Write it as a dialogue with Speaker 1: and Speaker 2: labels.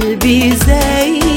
Speaker 1: قلبي زي